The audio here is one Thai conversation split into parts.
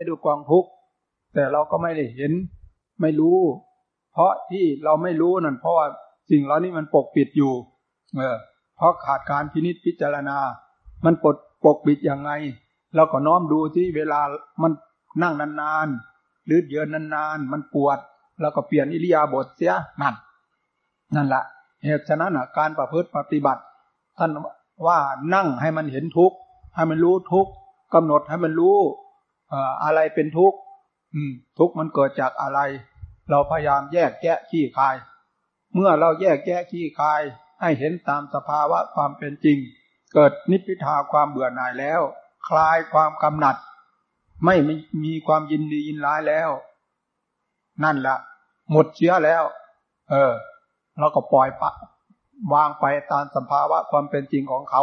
ให้ดูกองทุกข์แต่เราก็ไม่ได้เห็น ไม่รู้ เพราะที่เราไม่รู้นั่นเพราะว่าสิ่งเหล่านี้มันปกปิดอยู่ เออ เพราะขาดการพินิจพิจารณา มันปดปกปิดยังไง เราก็น้อมดูที่เวลามันนั่งนานๆหรือเยืนนานๆ มันปวด แล้วก็เปลี่ยนอิริยาบถเสียนั่นนั่นแหละเหตุฉะนั้นการประพฤติปฏิบัติ ท่านว่านั่งให้มันเห็นทุกข์ให้มันรู้ทุกข์กำหนดให้มันรู้ อะไรเป็นทุกข์ทุกข์มันเกิดจากอะไร เราพยายามแยกแยะขี้คาย เมื่อเราแยกแยะขี้คาย ให้เห็นตามสภาวะความเป็นจริง เกิดนิพพิทาความเบื่อหน่ายแล้ว คลายความกำหนัด ไม่มีความยินดียินร้ายแล้ว นั่นละหมดเชื้อแล้ว เออเราก็ปล่อยปะวางไปตามสภาวะความเป็นจริงของเขา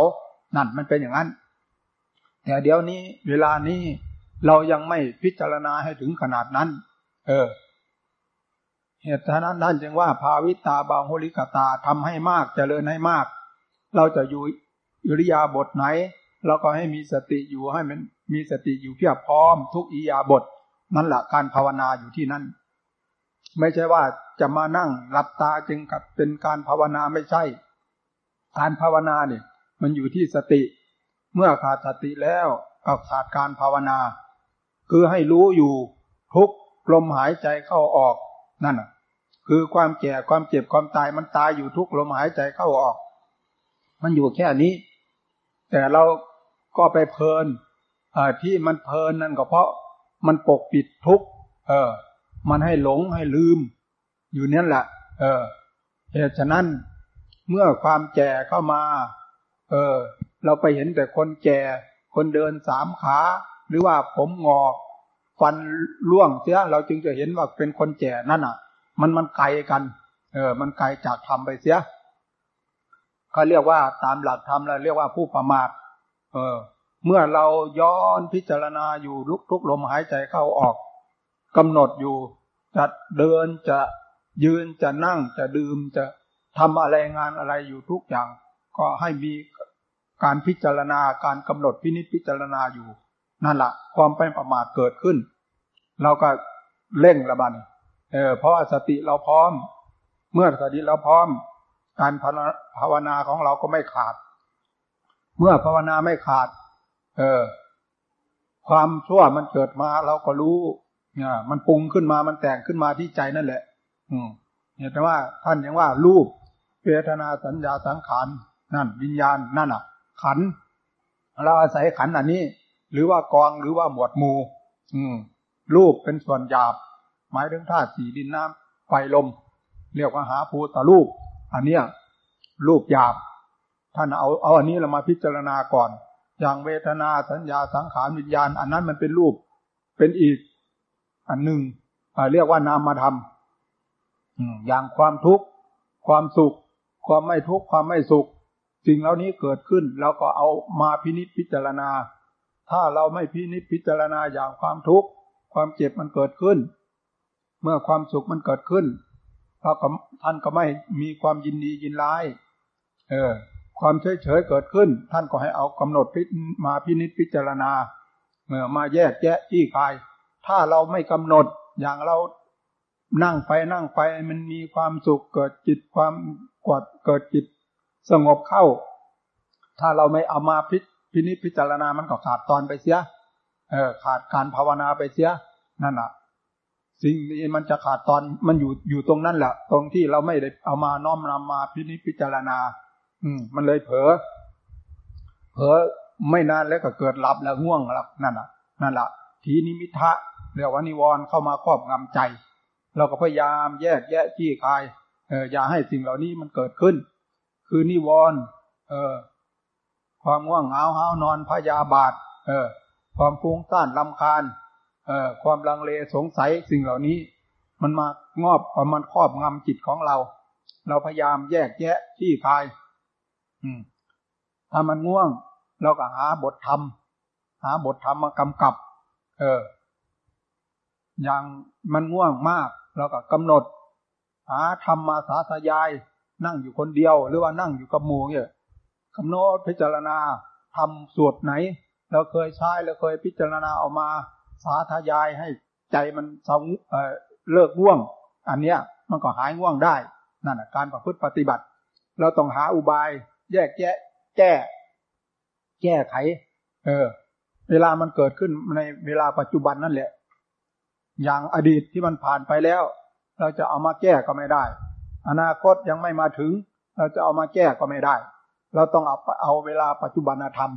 นั่นมันเป็นอย่างนั้น แต่เดี๋ยวนี้เวลานี้ เรายังไม่พิจารณาให้ถึงขนาดนั้น เออ เหตุฉะนั้นท่านจึงว่า ภาวิตาบางโหริกตาทำให้มากจเจริญให้มาก เราจะอยู่อิริยาบถไหน เราก็ให้มีสติอยู่ให้มันมีสติอยู่เพียบพร้อม ทุกอิยาบท นั่นแหละการภาวนาอยู่ที่นั่น ไม่ใช่ว่าจะมานั่งหลับตาจึงกับเป็นการภาวนาไม่ใช่ การภาวนาเนี่ย มันอยู่ที่สติ เมื่อขาดสติแล้วก็ขาดการภาวนา คือให้รู้อยู่ทุกลมหายใจเข้าออกนั่นคือความแก่ความเจ็บความตายมันตายอยู่ทุกลมหายใจเข้าออก มันอยู่แค่นี้ แต่เราก็ไปเพลินที่มันเพลินนั่นก็เพราะมันปกปิดทุกเออ มันให้หลงให้ลืม อยู่นั่นแหละ เออเหตุฉะนั้นเมื่อความแก่เข้ามา เออ เราไปเห็นแต่คนแก่ คนเดินสามขา หรือว่าผมงอกฟันร่วงเสียเราจึงจะเห็นว่าเป็นคนแก่นั่นอะ มันมันไกลกัน เออ มันไกลจากธรรมไปเสียเขาเรียกว่าตามหลักธรรมเราเรียกว่าผู้ประมาทเออ เมื่อเราย้อนพิจารณาอยู่ลุกทุกลมหายใจเข้าออกกำหนดอยู่จะเดินจะยืนจะนั่งจะดื่มจะทำอะไรงานอะไรอยู่ทุกอย่าง ก็ให้มีการพิจารณาการกำหนดพินิจพิจารณาอยู่ นั่นแหละความเป็นประมาทเกิดขึ้น เราก็เร่งระบันเออเพราะสติเราพร้อม เมื่อสติเราพร้อม การภาวนาของเราก็ไม่ขาด เมื่อภาวนาไม่ขาด เออ ความชั่วมันเกิดมาเราก็รู้เนี่ยมันปรุงขึ้นมามันแต่งขึ้นมาที่ใจนั่นแหละ อืมเห็นไหมว่าท่านยังว่ารูปเวทนาสัญญาสังขารนั่น วิญญาณนั่นอะ ขัน เราอาศัยขันอันนี้ หรือว่ากองหรือว่าหมวดหมู่อืม รูปเป็นส่วนหยาบ หมายถึงธาตุสีดินน้ำไฟลม เรียกว่าหาภูตรูป อันเนี้ยรูปหยาบ ท่านเอาเอาอันนี้เรามาพิจารณาก่อน อย่างเวทนาสัญญาสังขารวิญญาณ อันนั้นมันเป็นรูปเป็นอีก อันหนึ่งเรียกว่านามธรรมอย่างความทุกข์ความสุข ความไม่ทุกข์ความไม่สุขสิ่งเหล่านี้เกิดขึ้นเราก็เอามาพินิจพิจารณา ถ้าเราไม่พินิจพิจารณาอย่างความทุกข์ความเจ็บมันเกิดขึ้น เมื่อความสุขมันเกิดขึ้นพระท่านก็ไม่มีความยินดียินร้าย เออ ความเฉยเฉยเกิดขึ้น ท่านก็ให้เอากำหนดพิมาพินิจพิจารณาเมื่อมาแยกแยะที่คาย ถ้าเราไม่กำหนดอย่างเรานั่งไปนั่งไปมันมีความสุขเกิดจิตความกดเกิดจิตสงบเข้า ถ้าเราไม่เอามาพิ พินิจพิจารณามันก็ขาดตอนไปเสีย เออ ขาดการภาวนาไปเสีย นั่นแหะสิ่งนี้มันจะขาดตอนมันอยู่อยู่ตรงนั้นแหละตรงที่เราไม่ได้เอามาน้อมนำมาพินิจพิจารณา อืม มันเลยเผลอเผลอไม่นานแล้วก็เกิดหลับแล้วง่วงหลับนั่นแหะนั่นแหละทีนิมิทะเรียกว่านิวรณ์เข้ามาครอบงำใจ เราก็พยายามแยกแยะที่คายเอออย่าให้สิ่งเหล่านี้มันเกิดขึ้น คือนิวรณ์เออ ความง่วงเหงาห้านอนพยาบาท เออ ความฟุ้งซ่านลำคาญ เออ ความลังเลสงสัยสิ่งเหล่านี้ มันมางอบมันครอบงำจิตของเรา เราพยายามแยกแยะที่คาย อืมถ้ามันง่วง เราก็หาบทธรรม หาบทธรรมมากำกับ เออ อย่างมันง่วงมากเราก็กำหนด หาธรรมมาสาธยาย นั่งอยู่คนเดียว หรือว่านั่งอยู่กับหมู่เนี่ย กำหนดพิจารณาทำสวดไหน เราเคยใช้เราเคยพิจารณาออกมาสาธยายให้ใจมันเศร้าเลิกง่วง อันเนี้ยมันก็หายง่วงได้นั่นการประพฤติปฏิบัติ เราต้องหาอุบาย แยกแยะ แก้ แก้ไข เออ เวลามันเกิดขึ้นในเวลาปัจจุบันนั่นแหละ อย่างอดีตที่มันผ่านไปแล้ว เราจะเอามาแก้ก็ไม่ได้ อนาคตยังไม่มาถึง เราจะเอามาแก้ก็ไม่ได้ เราต้องเอาเอาเวลาปัจจุบันธรรม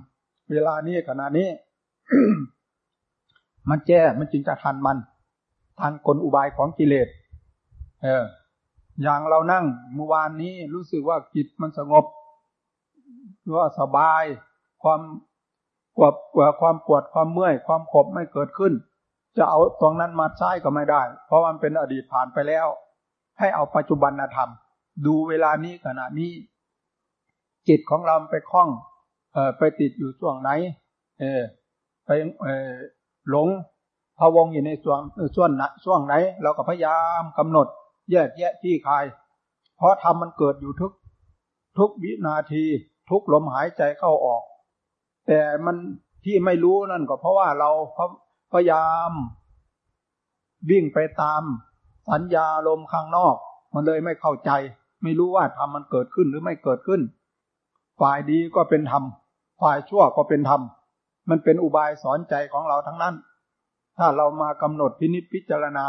เวลานี้ขณะนี้ มันแก้มันจึงจะทันมัน ทันกลอุบายของกิเลส เออ อย่างเรานั่งเมื่อวานนี้รู้สึกว่าจิตมันสงบว่าสบาย ความปวดความปวดความเมื่อย ความขบไม่เกิดขึ้น จะเอาตรงนั้นมาใช้ก็ไม่ได้ เพราะมันเป็นอดีตผ่านไปแล้ว ให้เอาปัจจุบันธรรม ดูเวลานี้ขณะนี้ จิตของเราไปคล้องเออไปติดอยู่ช่วงไหน เออไปเออหลงพะวงอยู่ในส่วนส่วนช่วงไหน เราก็พยายามกำหนด แยกแยะที่คาย เพราะธรรมมันเกิดอยู่ทุก ทุกวินาที ทุกลมหายใจเข้าออก แต่มันที่ไม่รู้นั่นก็เพราะว่าเราพยายาม วิ่งไปตาม สัญญาลมข้างนอก มันเลยไม่เข้าใจ ไม่รู้ว่าธรรมมันเกิดขึ้นหรือไม่เกิดขึ้น ฝ่ายดีก็เป็นธรรม ฝ่ายชั่วก็เป็นธรรม มันเป็นอุบายสอนใจของเราทั้งนั้น ถ้าเรามากำหนดพินิจพิจารณา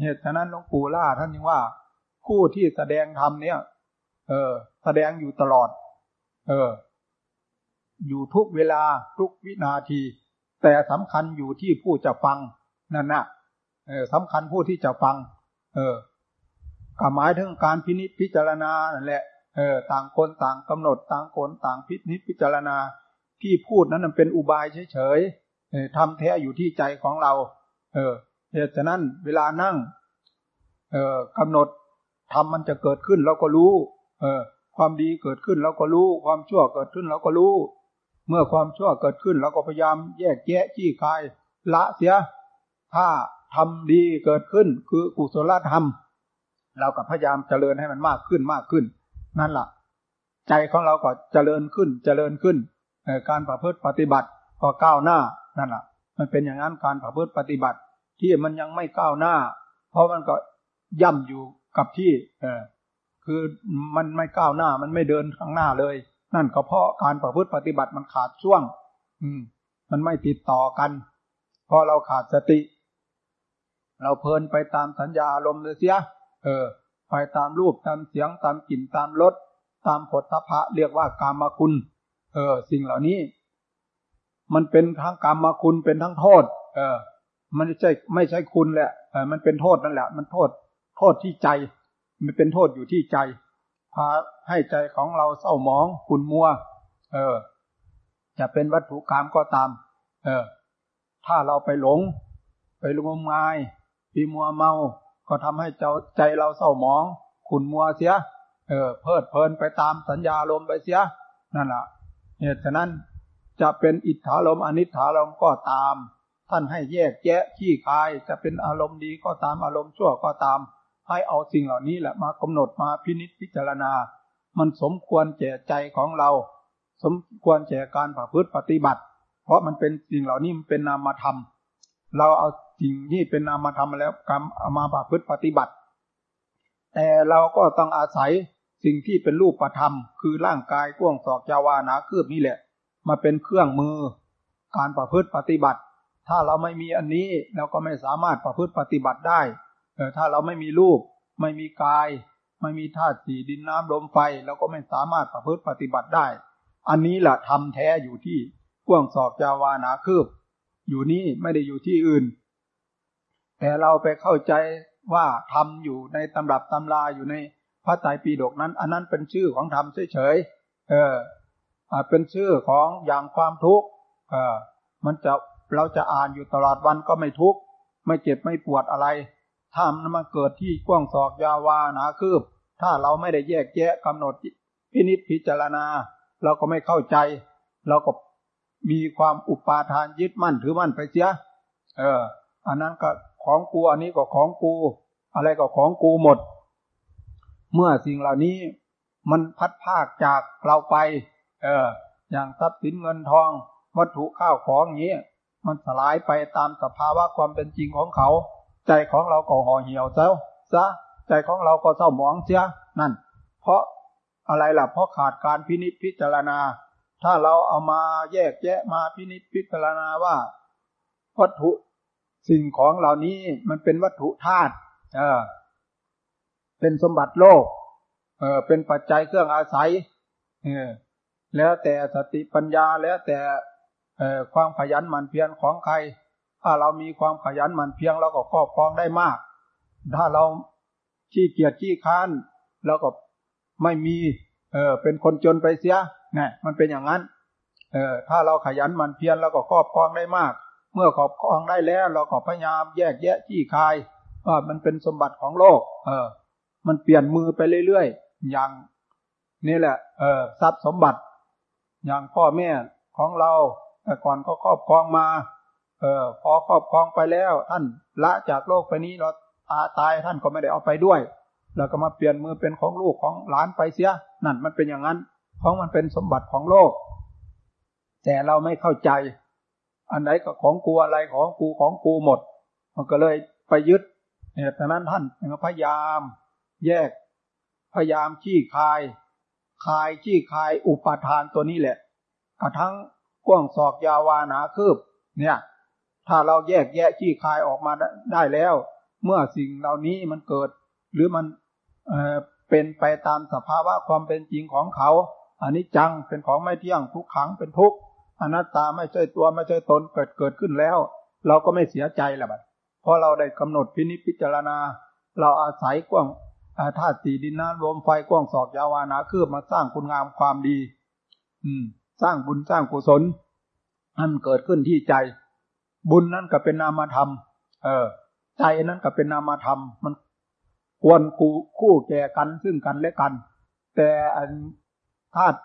เหตุฉะนั้นหลวงปู่ล่าท่านยังว่าผู้ที่แสดงธรรมเนี่ย เออ แสดงอยู่ตลอด เออ อยู่ทุกเวลาทุกวินาที แต่สำคัญอยู่ที่ผู้จะฟังนั่นนะเออสำคัญผู้ที่จะฟัง เออก็หมายถึงการพินิจพิจารณานั่นแหละ เออต่างคนต่างกำหนดต่างคนต่างพินิจพิจารณาที่พูดนั้นมันเป็นอุบายเฉยๆทำแท้อยู่ที่ใจของเรา เออเหตุฉะนั้นเวลานั่ง เออกำหนดทำมันจะเกิดขึ้นเราก็รู้ เออ ความดีเกิดขึ้นเราก็รู้ ความชั่วเกิดขึ้นเราก็รู้ เมื่อความชั่วเกิดขึ้นเราก็พยายามแยกแยะขี้คาย ละเสีย ถ้าทำดีเกิดขึ้น คือกุศลธรรม เราก็พยายามเจริญให้มันมากขึ้นมากขึ้น นั่นแหละใจของเราก็เจริญขึ้นเจริญขึ้นการประพฤติปฏิบัติก็ก้าวหน้านั่นแหละมันเป็นอย่างนั้นการประพฤติปฏิบัติ ที่มันยังไม่ก้าวหน้า เพราะมันก็ย่ำอยู่กับที่ เออคือมันไม่ก้าวหน้ามันไม่เดินข้างหน้าเลย นั่นก็เพราะการประพฤติปฏิบัติมันขาดช่วง อืม มันไม่ติดต่อกันเพราะเราขาดสติ เราเพลินไปตามสัญญาอารมณ์เลยเสีย เออ ไปตามรูปตามเสียงตามกลิ่นตามรสตามผลทพะเรียกว่ากามคุณ เออ สิ่งเหล่านี้ มันเป็นทั้งกามคุณเป็นทั้งโทษ เออ มันไม่ใช่ไม่ใช่คุณแหละมันเป็นโทษนั่นแหละ มันโทษ โทษที่ใจ มันเป็นโทษอยู่ที่ใจ พาให้ใจของเราเศร้าหมองขุนมัว เออ จะเป็นวัตถุกรรมก็ตาม เออ ถ้าเราไปหลง ไปลงงายปีมัวเมา ก็ทำให้เจ้าใจเราเศร้าหมอง ขุนมัวเสีย เออ เพลิดเพลินไปตามสัญญาลมไปเสีย นั่นแหละเหตุฉะนั้นจะเป็นอิทธาลมอนิถาลมก็ตาม ท่านให้แยกแยะขี้คาย จะเป็นอารมณ์ดีก็ตามอารมณ์ชั่วก็ตาม ให้เอาสิ่งเหล่านี้แหละมากำหนดมาพินิจพิจารณา มันสมควรแก่ใจของเรา สมควรแก่การประพฤติปฏิบัติ เพราะมันเป็นสิ่งเหล่านี้มันเป็นนามธรรม เราเอาสิ่งนี้เป็นนามธรรมแล้วกรรมเอามาประพฤติปฏิบัติ แต่เราก็ต้องอาศัยสิ่งที่เป็นรูปธรรม คือร่างกายก้วงศอกยาวานาคืบนี่แหละ มาเป็นเครื่องมือ การประพฤติปฏิบัติ ถ้าเราไม่มีอันนี้เราก็ไม่สามารถประพฤติปฏิบัติได้เออถ้าเราไม่มีรูป ไม่มีกาย ไม่มีธาตุสี่ดินน้ำลมไฟเราก็ไม่สามารถประพฤติปฏิบัติได้ อันนี้แหละทำแท้อยู่ที่กว้างศอกจาวานาคืบ อยู่นี่ไม่ได้อยู่ที่อื่น แต่เราไปเข้าใจว่าทำอยู่ในตำรับตำราอยู่ในพระไตรปิฎกนั้น อันนั้นเป็นชื่อของธรรมเฉยๆเออเป็นชื่อของอย่างความทุกข์เออมันจะเราจะอ่านอยู่ตลอดวันก็ไม่ทุกข์ไม่เจ็บไม่ปวดอะไรถ้ามันมาเกิดที่กว้างศอกยาวาหนาคืบ ถ้าเราไม่ได้แยกแยะกำหนดพินิจพิจารณา เราก็ไม่เข้าใจ เราก็ มีความอุปาทานยึดมั่นถือมั่นไปเสีย เออ อันนั้นก็ของกู อันนี้ก็ของกู อะไรก็ของกูหมด เมื่อสิ่งเหล่านี้มันพัดภาคจากเราไป เออ อย่างทรัพย์สินเงินทอง วัตถุข้าวของอย่างนี้ มันสลายไปตามสภาวะความเป็นจริงของเขา ใจของเราก็ห่อเหี่ยวเจ้าซะใจของเราก็เศร้าหมองเสียนั่น เพราะอะไรล่ะ เพราะขาดการพินิจพิจารณา ถ้าเราเอามาแยกแยะมาพินิจพิจารณาว่า วัตถุสิ่งของเหล่านี้มันเป็นวัตถุธาตุเออ เป็นสมบัติโลก เออ เป็นปัจจัยเครื่องอาศัย เออ แล้วแต่สติปัญญาแล้วแต่ เออความขยันหมั่นเพียรของใคร ถ้าเรามีความขยันหมั่นเพียรเราก็ครอบครองได้มาก ถ้าเราขี้เกียจขี้ค้านเราก็ไม่มี เออ เป็นคนจนไปเสีย นี่มันเป็นอย่างนั้น เออถ้าเราขยันมันเพียรเราก็ครอบครองได้มาก เมื่อขอบครองได้แล้วเราก็พยายามแยกแยะที่คายว่ามันเป็นสมบัติของโลก เออ มันเปลี่ยนมือไปเรื่อยๆ อย่างนี่แหละ เออทรัพย์สมบัติ อย่างพ่อแม่ของเราแต่ก่อนก็ครอบครองมา เออพอครอบครองไปแล้ว ท่านละจากโลกไปนี้เราตาตายท่านก็ไม่ได้เอาไปด้วย แล้วก็มาเปลี่ยนมือเป็นของลูกของหลานไปเสีย นั่นมันเป็นอย่างนั้น เพราะมันเป็นสมบัติของโลก แต่เราไม่เข้าใจ อันไหนก็ของกูอะไรของกูของกูหมด มันก็เลยไปยึดเหตุนั้นท่านพยายามแยก พยายามขี้คาย คายขี้คายอุปทานตัวนี้แหละ กระทั่งกว้างศอกยาวานาคืบ เนี่ย ถ้าเราแยกแยะขี้คายออกมาได้แล้ว เมื่อสิ่งเหล่านี้มันเกิด หรือมันเเป็นไปตามสภาวะความเป็นจริงของเขา อันนี้จังเป็นของไม่เที่ยงทุกขังเป็นทุกอนัตตาไม่ใช่ตัวไม่ใช่ตนเกิดเกิดขึ้นแล้ว เราก็ไม่เสียใจแหละบัดเพราะเราได้กำหนดพินิจพิจารณา เราอาศัยกว้างธาตุสีดินน้ำลมไฟกว้างศอกยาวานาคือมาสร้างคุณงามความดี อืม สร้างบุญสร้างกุศลนั่นเกิดขึ้นที่ใจ บุญนั่นก็เป็นนามธรรม เออ ใจนั่นก็เป็นนามธรรม มันควรคู่คู่แก่กันซึ่งกันและกัน แต่อัน ธาตุ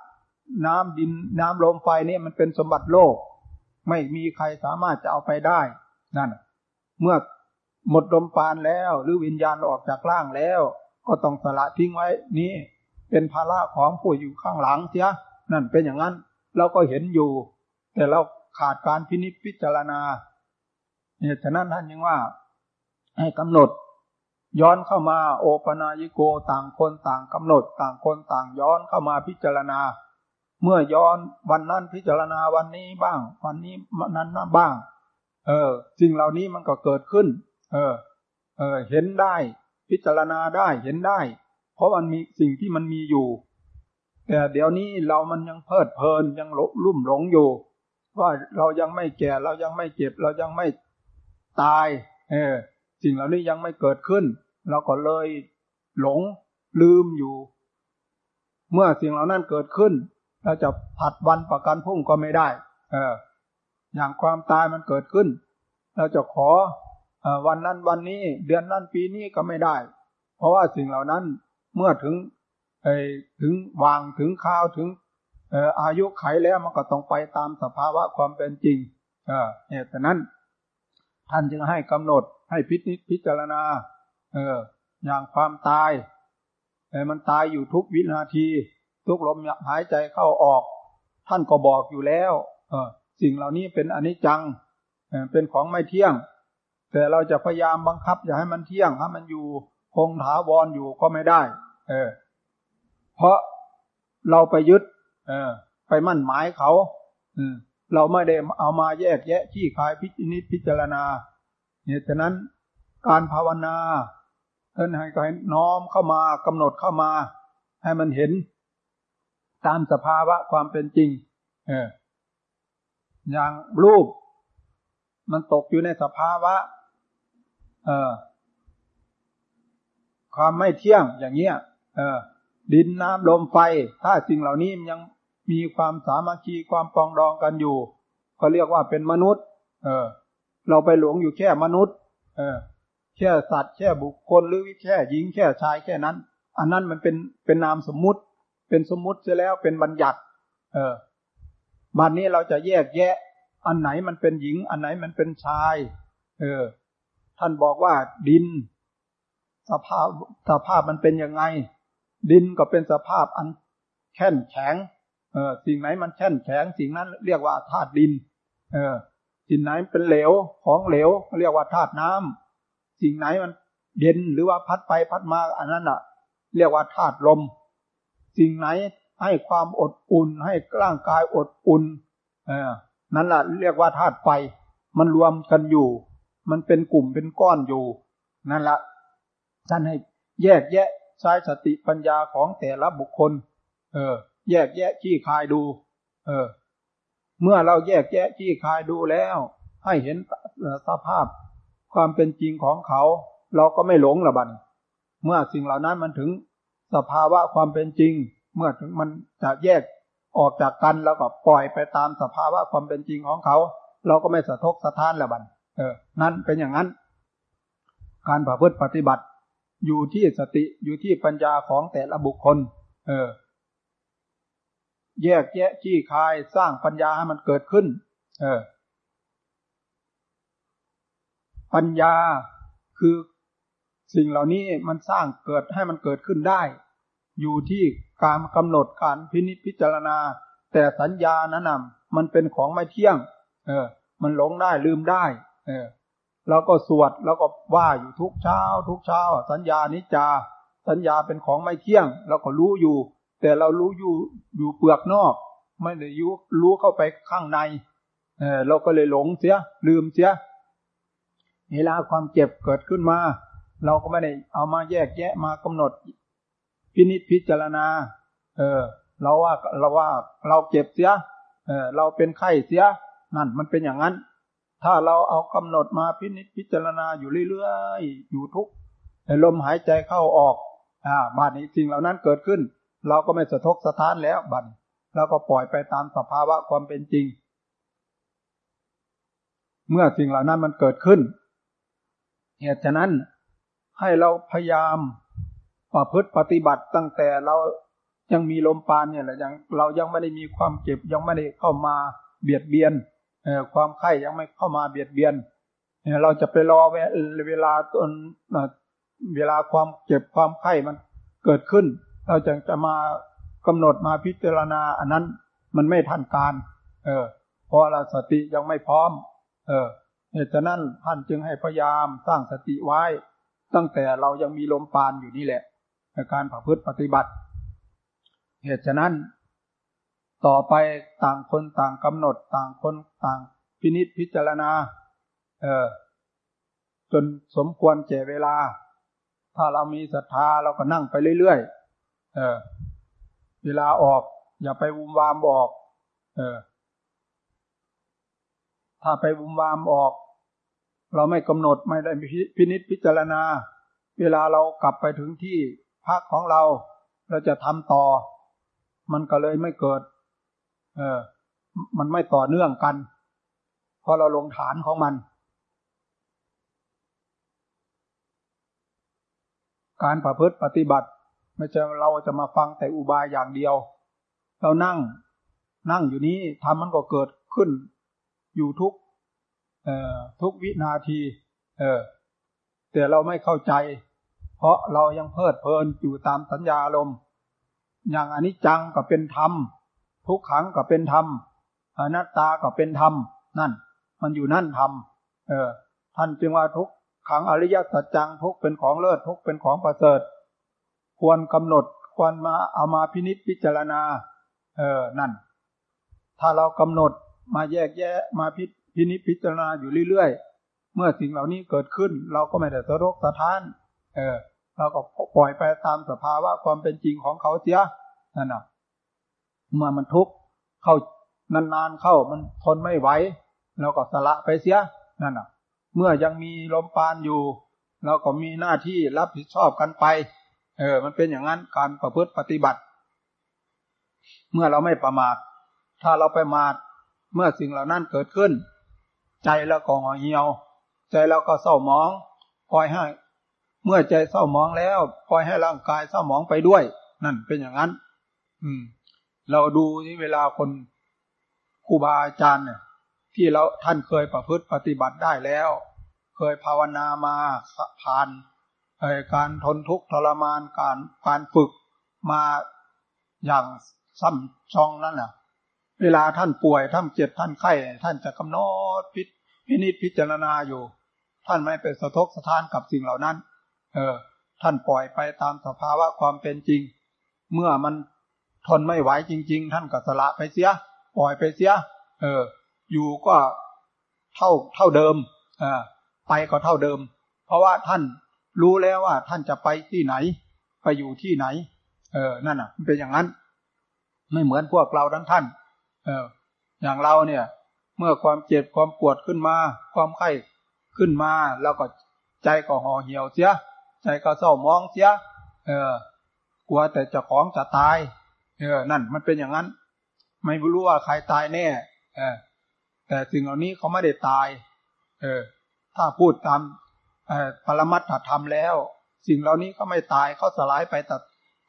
น้ำดินน้ำลมไฟนี่มันเป็นสมบัติโลก ไม่มีใครสามารถจะเอาไปได้ นั่น เมื่อหมดลมปานแล้ว หรือวิญญาณออกจากร่างแล้ว ก็ต้องสละทิ้งไว้ นี่เป็นภาระของผู้อยู่ข้างหลังเสียนั่นเป็นอย่างนั้น เราก็เห็นอยู่ แต่เราขาดการพินิจพิจารณาเนี่ยฉะนั้นท่านยังว่า ให้กำหนด ย้อนเข้ามาโอปนายโกต่างคนต่างกำหนด ต่างคนต่างย้อนเข้ามาพิจารณา เมื่อย้อนวันนั้นพิจารณาวันนี้บ้าง วันนี้นั้นบ้าง เออสิ่งเหล่านี้มันก็เกิดขึ้น เออ เออ เห็นได้ พิจารณาได้เห็นได้ เพราะมันมีสิ่งที่มันมีอยู่ แต่เดี๋ยวนี้เรามันยังเพลิดเพลินยังหลลุ่มหลงอยู่ ว่าเรายังไม่แก่เรายังไม่เจ็บ เรายังไม่ตาย เออ สิ่งเหล่านี้ยังไม่เกิดขึ้น เราก็เลยหลงลืมอยู่ เมื่อสิ่งเหล่านั้นเกิดขึ้น เราจะผัดวันประกันพรุ่งก็ไม่ได้ เออ อย่างความตายมันเกิดขึ้น เราจะขออวันนั้นวันนี้เดือนนั้นปีนี้ก็ไม่ได้ เพราะว่าสิ่งเหล่านั้นเมื่อถึงไอถึงวางถึงข้าวถึงอายุไขแล้วมันก็ต้องไปตามสภาวะความเป็นจริง เออเหตุนั้นท่านจึงให้กำหนด ให้พิจิตพิจารณา เออ อย่างความตายไอ้มันตายอยู่ทุกวินาที ทุกลมหายใจเข้าออก ท่านก็บอกอยู่แล้ว เออ สิ่งเหล่านี้เป็นอนิจจังเป็นของไม่เที่ยง แต่เราจะพยายามบังคับ อย่าให้มันเที่ยงให้มันอยู่คงถาวรออยู่ก็ไม่ได้ เออ เพราะเราไปยึด เออ ไปมั่นหมายเขา อืมเราไม่ได้เอามาแยกแยะที่คายพิจิตพิจารณา เนี่ยฉะนั้นการภาวนาเท่านให้ก็ให้น้อมเข้ามากำหนดเข้ามา ให้มันเห็น ตามสภาวะความเป็นจริง เออ อย่างรูป มันตกอยู่ในสภาวะ เออ ความไม่เที่ยงอย่างเงี้ย เออ ดินน้ำลมไฟ ถ้าสิ่งเหล่านี้มันยังมีความสามัคคีความปองดองกันอยู่ ก็เรียกว่าเป็นมนุษย์ เออ เราไปหลงอยู่แค่มนุษย์ เออแค่สัตว์แค่บุคคลหรือแค่หญิงแค่ชายแค่นั้น อันนั้นมันเป็นเป็นนามสมมุติ เป็นสมมุติเสียแล้วเป็นบัญญัติ เออบัดนนี้เราจะแยกแยะ อันไหนมันเป็นหญิง อันไหนมันเป็นชาย เออ ท่านบอกว่าดิน สภาพสภาพมันเป็นยังไง ดินก็เป็นสภาพอันแข็งแข็งเออสิ่งไหนมันแข็งแข็งสิ่งนั้นเรียกว่าธาตุดิน เออ สิ่งไหนเป็นเหลวของเหลวเรียกว่าธาตุน้ำสิ่งไหนมันเย็นหรือว่าพัดไปพัดมาอันนั้นอะ เรียกว่าธาตุลม สิ่งไหนให้ความอดอุ่นให้ร่างกายอดอุ่นเออนั่นแหละเรียกว่าธาตุไฟ มันรวมกันอยู่ มันเป็นกลุ่มเป็นก้อนอยู่ นั่นแหละท่านให้แยกแยะใช้สติปัญญาของแต่ละบุคคล เออ แยกแยะขี้คายดู เออ เมื่อเราแยกแยะขี้คายดูแล้ว ให้เห็นสภาพความเป็นจริงของเขา เราก็ไม่หลงละบันเมื่อสิ่งเหล่านั้นมันถึงสภาวะความเป็นจริง เมื่อถึงมันจะแยกออกจากกันแล้วก็ปล่อยไปตามสภาวะความเป็นจริงของเขา เราก็ไม่สะทกสะท้านละบันเออ นั่นเป็นอย่างนั้น การประพฤติปฏิบัติ อยู่ที่สติอยู่ที่ปัญญาของแต่ละบุคคล เออ แยกแยะขี้คายสร้างปัญญาให้มันเกิดขึ้น เออ ปัญญาคือสิ่งเหล่านี้มันสร้างเกิดให้มันเกิดขึ้นได้ อยู่ที่การกำหนดการพินิจพิจารณา แต่สัญญานั้นน่ะมันเป็นของไม่เที่ยง เออ มันหลงได้ลืมได้ เออเราก็สวดแล้วก็ว่าอยู่ทุกเช้า ทุกเช้า สัญญานิจาสัญญาเป็นของไม่เที่ยงเราก็รู้อยู่ แต่เรารู้อยู่อยู่เปลือกนอก ไม่ได้ยุรู้เข้าไปข้างในเออเราก็เลยหลงเสีย ลืมเสียเวลาความเจ็บเกิดขึ้นมา เราก็ไม่ได้เอามาแยกแยะมากำหนด พินิจพิจารณา เออ เราว่าเราว่าเราเจ็บเสีย เออเราเป็นไข้เสีย นั่นมันเป็นอย่างนั้น ถ้าเราเอากำหนดมาพินิจพิจารณาอยู่เรื่อยๆอยู่ทุกลมหายใจเข้าออก อ่าบาดนี้สิ่งเหล่านั้นเกิดขึ้น เราก็ไม่สะทกสะท้านแล้วบัดเราก็ปล่อยไปตามสภาวะความเป็นจริง เมื่อสิ่งเหล่านั้นมันเกิดขึ้น เหตุฉะนั้นให้เราพยายามประพฤติปฏิบัติตั้งแต่เรายังมีลมปานเนี่ยแหละยังเรายังไม่ได้มีความเจ็บยังไม่ได้เข้ามาเบียดเบียนความไข้ยังไม่เข้ามาเบียดเบียนเราจะไปรอเวลาตนเวลาความเจ็บความไข้มันเกิดขึ้น เราจะจะมากำหนดมาพิจารณา อันนั้นมันไม่ทันการ เออ เพราะเราสติยังไม่พร้อม เออเหตุฉะนั้นท่านจึงให้พยายามสร้างสติไว้ ตั้งแต่เรายังมีลมปานอยู่นี่แหละในการประพฤติปฏิบัติ เหตุฉะนั้น ต่อไปต่างคนต่างกำหนดต่างคนต่างพินิษพิจารณา เออจนสมควรแก่เวลา ถ้าเรามีศรัทธาเราก็นั่งไปเรื่อยๆ เออ เวลาออก อย่าไปวุมวามออก เออ ถ้าไปวุมวามออก เราไม่กำหนดไม่ได้พินิษพิจารณา เวลาเรากลับไปถึงที่พักของเรา เราจะทำต่อ มันก็เลยไม่เกิด เออ มันไม่ต่อเนื่องกัน เพราะเราลงฐานของมันการประพฤติปฏิบัติ ไม่ใช่เราจะมาฟังแต่อุบายอย่างเดียว เรานั่ง นั่งอยู่นี้ทำมันก็เกิดขึ้น อยู่ทุกเอ่อทุกวินาที เออ แต่เราไม่เข้าใจ เพราะเรายังเพลิดเพลินอยู่ตามสัญญาลมอย่างอนิจจังก็เป็นธรรม ทุกขังก็เป็นธรรมอนัตตาก็เป็นธรรมนั่น มันอยู่นั่นธรรมเออ ท่านจึงว่าทุกขังอริยสัจจังทุกเป็นของเลิศทุกเป็นของประเสริฐ ควรกำหนดควรมาเอามาพินิจพิจารณา เออนั่น ถ้าเรากำหนดมาแยกแยะมาพิพินิจพิจารณาอยู่เรื่อยๆ เมื่อสิ่งเหล่านี้เกิดขึ้น เราก็ไม่ได้สะรกสะท้าน เออเราก็ปล่อยไปตามสภาวะความเป็นจริงของเขาเสียนั่นน่ะเมื่อมันทุกข์เข้านานๆเข้ามันทนไม่ไหวเราก็สละไปเสียนั่นน่ะ เมื่อยังมีลมปานอยู่ เราก็มีหน้าที่รับผิดชอบกันไป เออ มันเป็นอย่างนั้นการประพฤติปฏิบัติ เมื่อเราไม่ประมาท ถ้าเราไปมาทเมื่อสิ่งเหล่านั้นเกิดขึ้น ใจเราก็ห่อเหี่ยว ใจเราก็เศร้าหมองคอยให้ เมื่อใจเศร้าหมองแล้วคอยให้ร่างกายเศร้าหมองไปด้วย นั่นเป็นอย่างนั้น อืม เราดูที่เวลาคนครูบาอาจารย์เนี่ย ที่เราท่านเคยประพฤติปฏิบัติได้แล้ว เคยภาวนามาผ่าน การทนทุกข์ทรมานการการฝึกมาอย่างซ้ำชองนั่นแหละเวลาท่านป่วยท่านเจ็บท่านไข้ท่านจะกำหนดพิพินิจพิจารณาอยู่ ท่านไม่ไปสะทกสะท้านกับสิ่งเหล่านั้น เออ ท่านปล่อยไปตามสภาวะความเป็นจริง เมื่อมันทนไม่ไหวจริง ๆ ท่านก็สละไปเสีย ปล่อยไปเสีย เออ อยู่ก็เท่าเท่าเดิม อ่า ไปก็เท่าเดิม เพราะว่าท่าน รู้แล้วว่าท่านจะไปที่ไหน ไปอยู่ที่ไหน เออ นั่นอะ มันเป็นอย่างนั้น ไม่เหมือนพวกเราทั้งท่าน เออ อย่างเราเนี่ย เมื่อความเจ็บความปวดขึ้นมา ความไข้ขึ้นมาแล้วก็ใจก็ห่อเหี่ยวเสีย ใจก็เศร้ามองเสีย เออ กลัวแต่จ้าของจะตาย เออ นั่น มันเป็นอย่างนั้น ไม่รู้ว่าใครตายแน่ เออ แต่สิ่งเหล่านี้เขาไม่ได้ตาย เออ ถ้าพูดตาม ปรมัตถธรรมแล้ว สิ่งเหล่านี้ก็ไม่ตายเขาสลายไปแต่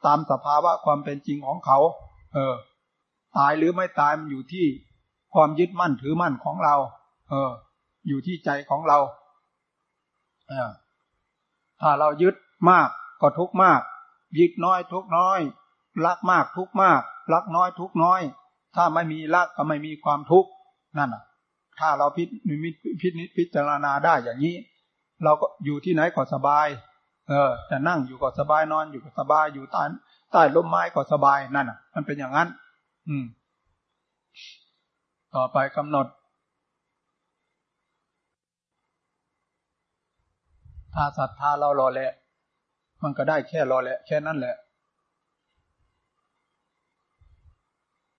ตามสภาวะความเป็นจริงของเขา เออ ตายหรือไม่ตายมันอยู่ที่ความยึดมั่นถือมั่นของเรา เออ อยู่ที่ใจของเราเออถ้าเรายึดมากก็ทุกมาก ยึดน้อยทุกน้อย รักมากทุกมาก รักน้อยทุกน้อย ถ้าไม่มีรักก็ไม่มีความทุกข์นั่นอะ ถ้าเราพิจิพิจพิจารณาได้อย่างนี้ เราก็อยู่ที่ไหนก็สบาย เออ จะนั่งอยู่ก็สบายนอนอยู่ก็สบายอยู่ใต้ใต้ร่มไม้ก็สบายนั่นอะ มันเป็นอย่างนั้น อืม ต่อไปกำหนดถ้าศรัทธาเรารอแหละ มันก็ได้แค่รอแหละ แค่นั้นแหละ